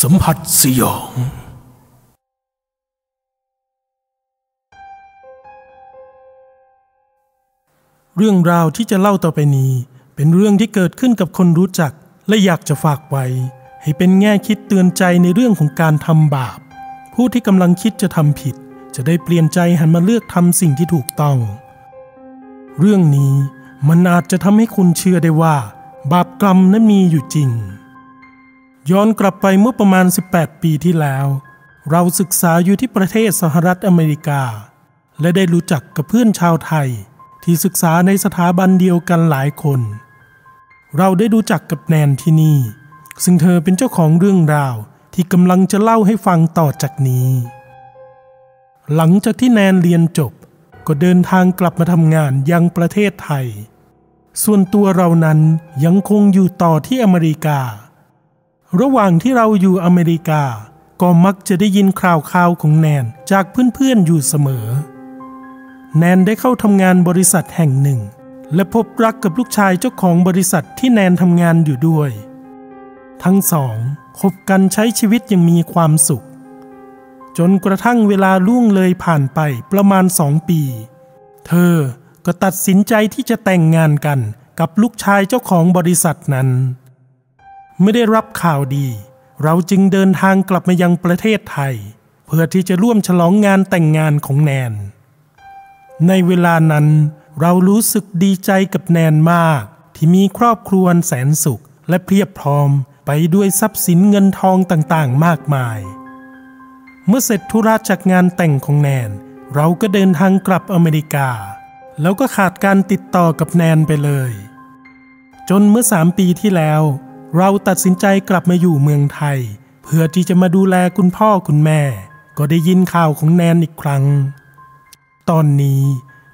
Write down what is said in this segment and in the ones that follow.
สัมผัสสยอง เรื่องราวที่จะเล่าต่อไปนี้ เป็นเรื่องที่เกิดขึ้นกับคนรู้จัก และอยากจะฝากไว้ ให้เป็นแง่คิดเตือนใจในเรื่องของการทำบาป ผู้ที่กำลังคิดจะทำผิด จะได้เปลี่ยนใจหันมาเลือกทำสิ่งที่ถูกต้อง เรื่องนี้มันอาจจะทำให้คุณเชื่อได้ว่า บาปกรรมนั้นมีอยู่จริง ย้อนกลับไปเมื่อประมาณ 18 ปีที่แล้ว เราศึกษาอยู่ที่ประเทศสหรัฐอเมริกา และได้รู้จักกับเพื่อนชาวไทย ที่ศึกษาในสถาบันเดียวกันหลายคน เราได้รู้จักกับแนนที่นี่ ซึ่งเธอเป็นเจ้าของเรื่องราวที่กำลังจะเล่าให้ฟังต่อจากนี้ หลังจากที่แนนเรียนจบ ก็เดินทางกลับมาทำงานยังประเทศไทย ส่วนตัวเรานั้นยังคงอยู่ต่อที่อเมริกา ระหว่างที่เราอยู่อเมริกา ก็มักจะได้ยินข่าวข่าวของแนนจากเพื่อนๆอยู่เสมอ แนนได้เข้าทำงานบริษัทแห่งหนึ่ง และพบรักกับลูกชายเจ้าของบริษัทที่แนนทำงานอยู่ด้วย ทั้งสองคบกันใช้ชีวิตย่างมีความสุข จนกระทั่งเวลาล่วงเลยผ่านไปประมาณสองปี เธอก็ตัดสินใจที่จะแต่งงานกันกับลูกชายเจ้าของบริษัทนั้น ไม่ได้รับข่าวดี เราจึงเดินทางกลับมายังประเทศไทย เพื่อที่จะร่วมฉลองงานแต่งงานของแนน ในเวลานั้น เรารู้สึกดีใจกับแนนมาก ที่มีครอบครัวแสนสุขและเพียบพร้อมไปด้วยทรัพย์สินเงินทองต่างๆ มากมาย เมื่อเสร็จธุระจากงานแต่งของแนน เราก็เดินทางกลับอเมริกา แล้วก็ขาดการติดต่อกับแนนไปเลย จนเมื่อสามปีที่แล้ว เราตัดสินใจกลับมาอยู่เมืองไทย เพื่อที่จะมาดูแลคุณพ่อคุณแม่ ก็ได้ยินข่าวของแนนอีกครั้ง ตอนนี้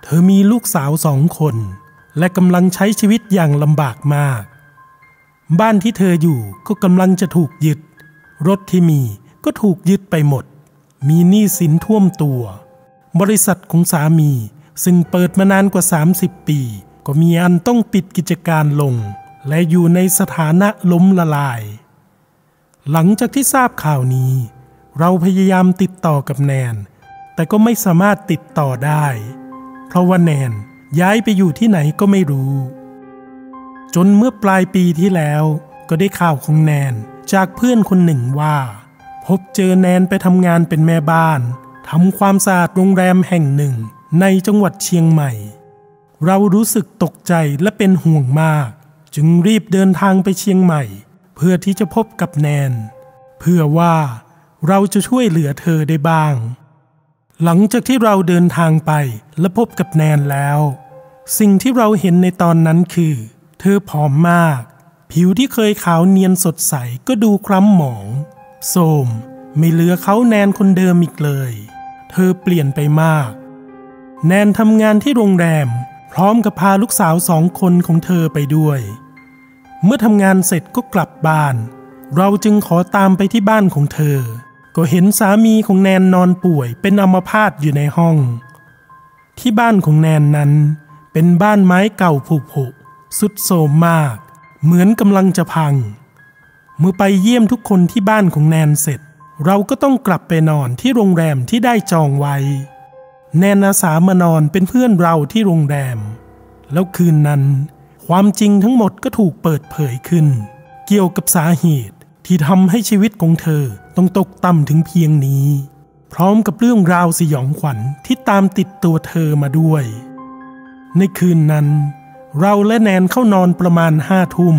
เธอมีลูกสาวสองคน และกำลังใช้ชีวิตอย่างลำบากมาก บ้านที่เธออยู่ก็กำลังจะถูกยึด รถที่มีก็ถูกยึดไปหมด มีหนี้สินท่วมตัว บริษัทของสามีซึ่งเปิดมานานกว่า 30 ปี ก็มีอันต้องปิดกิจการลง และอยู่ในสถานะล้มละลาย หลังจากที่ทราบข่าวนี้ เราพยายามติดต่อกับแนน แต่ก็ไม่สามารถติดต่อได้ เพราะว่าแนนย้ายไปอยู่ที่ไหนก็ไม่รู้ จนเมื่อปลายปีที่แล้ว ก็ได้ข่าวของแนนจากเพื่อนคนหนึ่งว่า พบเจอแนนไปทำงานเป็นแม่บ้านทำความสะอาดโรงแรมแห่งหนึ่งในจังหวัดเชียงใหม่ เรารู้สึกตกใจและเป็นห่วงมาก จึงรีบเดินทางไปเชียงใหม่ เพื่อที่จะพบกับแนน เพื่อว่าเราจะช่วยเหลือเธอได้บ้าง หลังจากที่เราเดินทางไปและพบกับแนนแล้ว สิ่งที่เราเห็นในตอนนั้นคือ เธอผอมมาก ผิวที่เคยขาวเนียนสดใสก็ดูคล้ำหมอง โสมไม่เหลือเขาแนนคนเดิมอีกเลย เธอเปลี่ยนไปมาก แนนทำงานที่โรงแรม พร้อมกับพาลูกสาวสองคนของเธอไปด้วย เมื่อทำงานเสร็จก็กลับบ้าน เราจึงขอตามไปที่บ้านของเธอ ก็เห็นสามีของแนนนอนป่วยเป็นอัมพาตอยู่ในห้อง ที่บ้านของแนนนั้น เป็นบ้านไม้เก่าผุผุสุดโทรมมาก เหมือนกำลังจะพัง เมื่อไปเยี่ยมทุกคนที่บ้านของแนนเสร็จ เราก็ต้องกลับไปนอนที่โรงแรมที่ได้จองไว้ แนนอาสามานอนเป็นเพื่อนเราที่โรงแรม แล้วคืนนั้น ความจริงทั้งหมดก็ถูกเปิดเผยขึ้น เกี่ยวกับสาเหตุที่ทำให้ชีวิตของเธอต้องตกต่ำถึงเพียงนี้ พร้อมกับเรื่องราวสยองขวัญที่ตามติดตัวเธอมาด้วย ในคืนนั้น เราและแนนเข้านอนประมาณห้าทุ่ม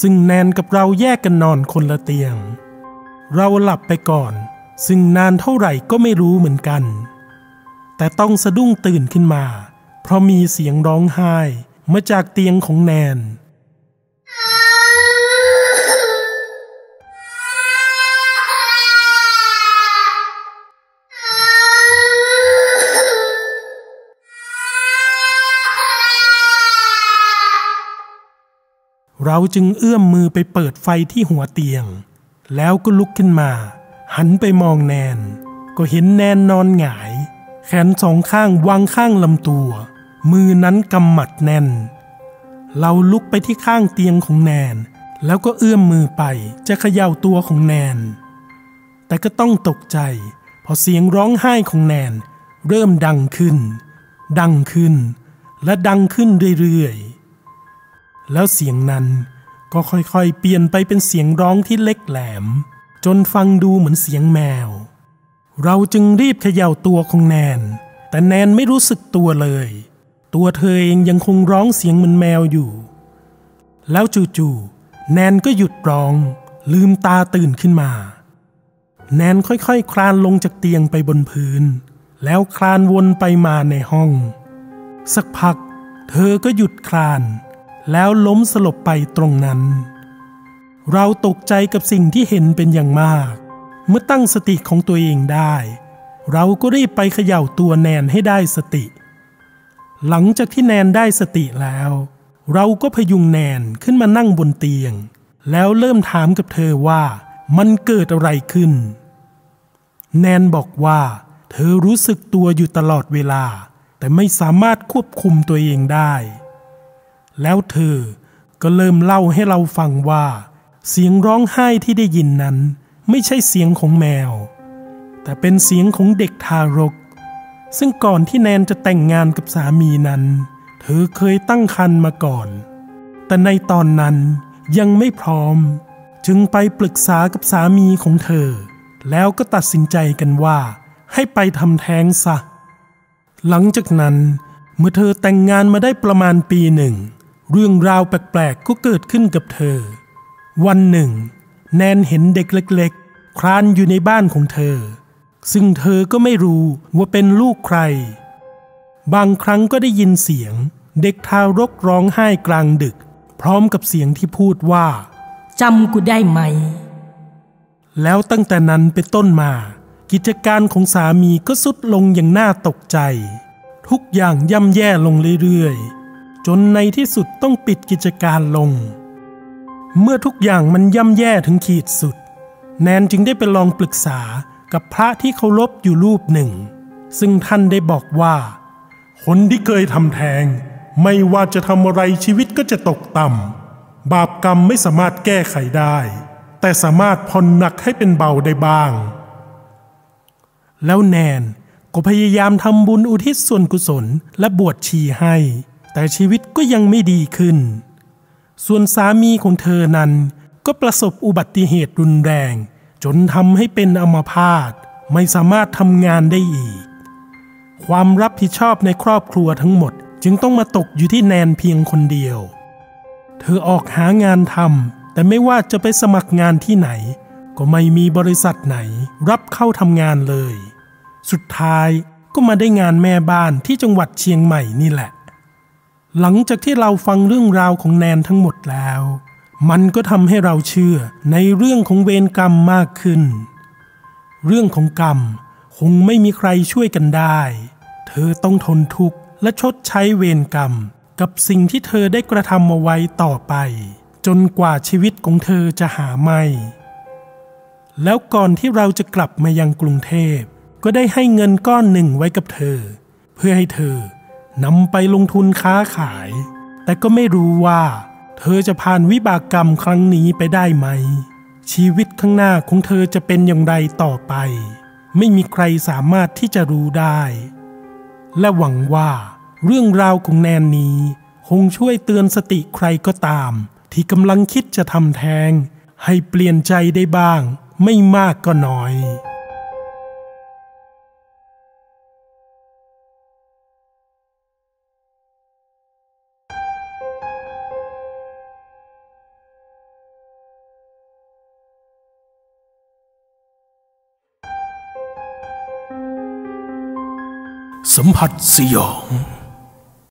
ซึ่งแนนกับเราแยกกันนอนคนละเตียง เราหลับไปก่อน ซึ่งนานเท่าไหร่ก็ไม่รู้เหมือนกัน แต่ต้องสะดุ้งตื่นขึ้นมา เพราะมีเสียงร้องไห้ มาจากเตียงของแนน เราจึงเอื้อมมือไปเปิดไฟที่หัวเตียง แล้วก็ลุกขึ้นมา หันไปมองแนน ก็เห็นแนนนอนหงาย แขนสองข้างวางข้างลำตัว มือนั้นกำหมัดแน่น เราลุกไปที่ข้างเตียงของแนน แล้วก็เอื้อมมือไปจะเขย่าตัวของแนน แต่ก็ต้องตกใจ พอเสียงร้องไห้ของแนน เริ่มดังขึ้น ดังขึ้น และดังขึ้นเรื่อยๆ แล้วเสียงนั้นก็ค่อยๆ เปลี่ยนไปเป็นเสียงร้องที่เล็กแหลม จนฟังดูเหมือนเสียงแมว เราจึงรีบเขย่าตัวของแนน แต่แนนไม่รู้สึกตัวเลย ตัวเธอเองยังคงร้องเสียงเหมือนแมวอยู่ แล้วจู่ๆแนนก็หยุดร้อง ลืมตาตื่นขึ้นมา แนนค่อยๆคคลานลงจากเตียงไปบนพื้น แล้วคลานวนไปมาในห้อง สักพัก เธอก็หยุดคลาน แล้วล้มสลบไปตรงนั้น เราตกใจกับสิ่งที่เห็นเป็นอย่างมาก เมื่อตั้งสติของตัวเองได้ เราก็รีบไปเขย่าตัวแนนให้ได้สติ หลังจากที่แนนได้สติแล้ว เราก็พยุงแนนขึ้นมานั่งบนเตียง แล้วเริ่มถามกับเธอว่ามันเกิดอะไรขึ้น แนนบอกว่า เธอรู้สึกตัวอยู่ตลอดเวลา แต่ไม่สามารถควบคุมตัวเองได้ แล้วเธอก็เริ่มเล่าให้เราฟังว่า เสียงร้องไห้ที่ได้ยินนั้น ไม่ใช่เสียงของแมว แต่เป็นเสียงของเด็กทารก ซึ่งก่อนที่แนนจะแต่งงานกับสามีนั้น เธอเคยตั้งครรภ์มาก่อน แต่ในตอนนั้นยังไม่พร้อม จึงไปปรึกษากับสามีของเธอ แล้วก็ตัดสินใจกันว่า ให้ไปทำแท้งซะ หลังจากนั้น เมื่อเธอแต่งงานมาได้ประมาณปีหนึ่ง เรื่องราวแปลกๆก็เกิดขึ้นกับเธอ วันหนึ่ง แนนเห็นเด็กเล็ก ๆ คลานอยู่ในบ้านของเธอ ซึ่งเธอก็ไม่รู้ว่าเป็นลูกใคร บางครั้งก็ได้ยินเสียง เด็กทารกร้องไห้กลางดึก พร้อมกับเสียงที่พูดว่าจำกูได้ไหม แล้วตั้งแต่นั้นเป็นต้นมา กิจการของสามีก็สุดลงอย่างน่าตกใจ ทุกอย่างย่ำแย่ลงเรื่อยๆ จนในที่สุดต้องปิดกิจการลง เมื่อทุกอย่างมันย่ำแย่ถึงขีดสุด แนนจึงได้ไปลองปรึกษา กับพระที่เคารพอยู่รูปหนึ่ง ซึ่งท่านได้บอกว่า คนที่เคยทำแทง ไม่ว่าจะทำอะไรชีวิตก็จะตกต่ำบาปกรรมไม่สามารถแก้ไขได้ แต่สามารถผ่อนหนักให้เป็นเบาได้บ้าง แล้วแนนก็พยายามทำบุญอุทิศส่วนกุศลและบวชชีให้ แต่ชีวิตก็ยังไม่ดีขึ้น ส่วนสามีของเธอนั้นก็ประสบอุบัติเหตุรุนแรง จนทำให้เป็นอัมพาตไม่สามารถทำงานได้อีก ความรับผิดชอบในครอบครัวทั้งหมดจึงต้องมาตกอยู่ที่แนนเพียงคนเดียว เธอออกหางานทำแต่ไม่ว่าจะไปสมัครงานที่ไหน ก็ไม่มีบริษัทไหนรับเข้าทำงานเลย สุดท้ายก็มาได้งานแม่บ้านที่จังหวัดเชียงใหม่นี่แหละ หลังจากที่เราฟังเรื่องราวของแนนทั้งหมดแล้ว มันก็ทำให้เราเชื่อในเรื่องของเวรกรรมมากขึ้น เรื่องของกรรมคงไม่มีใครช่วยกันได้ เธอต้องทนทุกข์และชดใช้เวรกรรม กับสิ่งที่เธอได้กระทำเอาไว้ต่อไป จนกว่าชีวิตของเธอจะหาไม่ แล้วก่อนที่เราจะกลับมายังกรุงเทพ ก็ได้ให้เงินก้อนหนึ่งไว้กับเธอ เพื่อให้เธอนำไปลงทุนค้าขาย แต่ก็ไม่รู้ว่า เธอจะผ่านวิบากกรรมครั้งนี้ไปได้ไหม ชีวิตข้างหน้าของเธอจะเป็นอย่างไรต่อไป ไม่มีใครสามารถที่จะรู้ได้ และหวังว่าเรื่องราวของแนนนี้ คงช่วยเตือนสติใครก็ตาม ที่กำลังคิดจะทำแท้ง ให้เปลี่ยนใจได้บ้าง ไม่มากก็น้อย สัมผัสสยอง